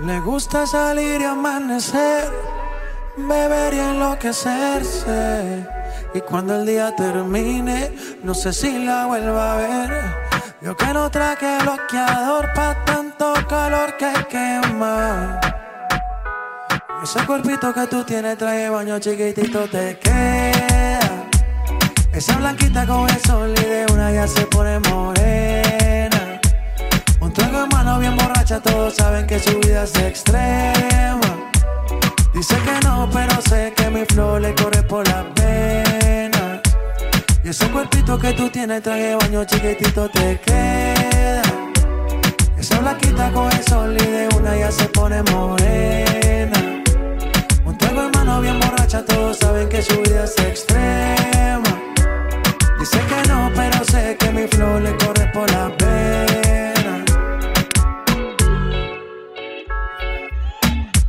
Le gusta salir y amanecer, beber y enloquecerse. Y cuando el día termine, no sé si la vuelva a ver. Yo que no traje bloqueador pa' tanto calor que quema. Ese cuerpito que tú tienes trae baño chiquitito te queda. Esa blanquita con el sol y de una ya se pone morena. Todos saben que su vida es extrema. Dice que no, pero sé que mi flor le corre por las venas. Y ese cuerpito que tú tienes, traje de baño chiquitito te queda. Esa blanquita con el sol y de una ya se pone morena. Un trago de mano bien borracha, todos saben que su vida es extrema. Dice que no, pero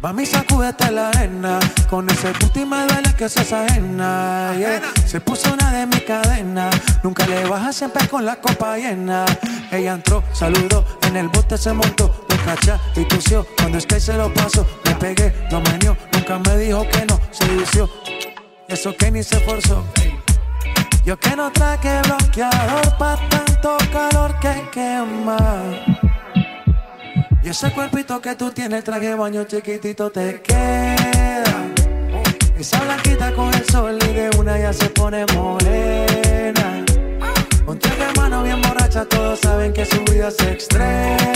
Mami, sacúdete la arena. Con ese puti me duele que se ajena. yeah. Se puso una de mi cadena. Nunca le baja siempre con la copa llena. Ella entró, saludó, en el bote se montó. Lo cacha y tució. Cuando es que se lo pasó, me pegué, lo menió. Nunca me dijo que no, se vició. Eso que ni se forzó. Yo que no traje bloqueador pa' tanto calor que quema. Y ese cuerpito que tú tienes, traje baño chiquitito te queda. Esa blanquita con el sol y de una ya se pone morena. Traje de mano bien borracha, todos saben que su vida es extrema.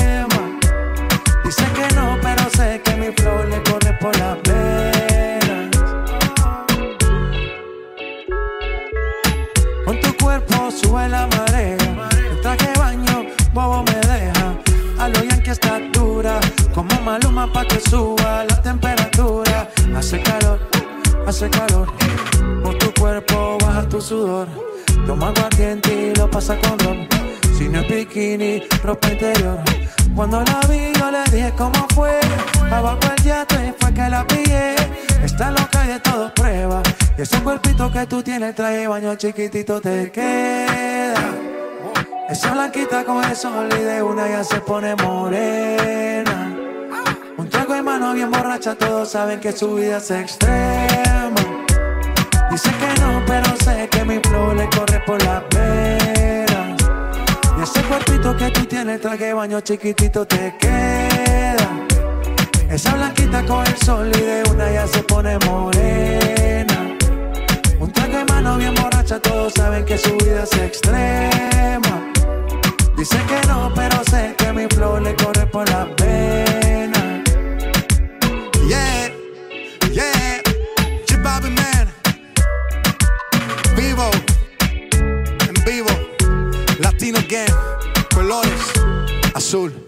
Suba la temperatura. Hace calor, hace calor. Por tu cuerpo baja tu sudor. Toma aguardiente y lo pasa con ron. Si no es bikini, ropa interior. Cuando la vi, yo le dije cómo fue. Abajo el yate fue que la pillé. Está loca y de todo prueba. Y ese cuerpito que tú tienes, trae baño chiquitito, te queda. Esa blanquita con el sol y de una ya se pone morena. Mano bien borracha, todos saben que su vida es extrema. Dice que no, pero sé que mi flow le corre por las venas. Y ese cuerpito que tú tienes, traje baño chiquitito, te queda. Esa blanquita con el sol y de una ya se pone morena. Un trago de mano bien borracha, todos saben que su vida es extrema. Dice que colores, azul.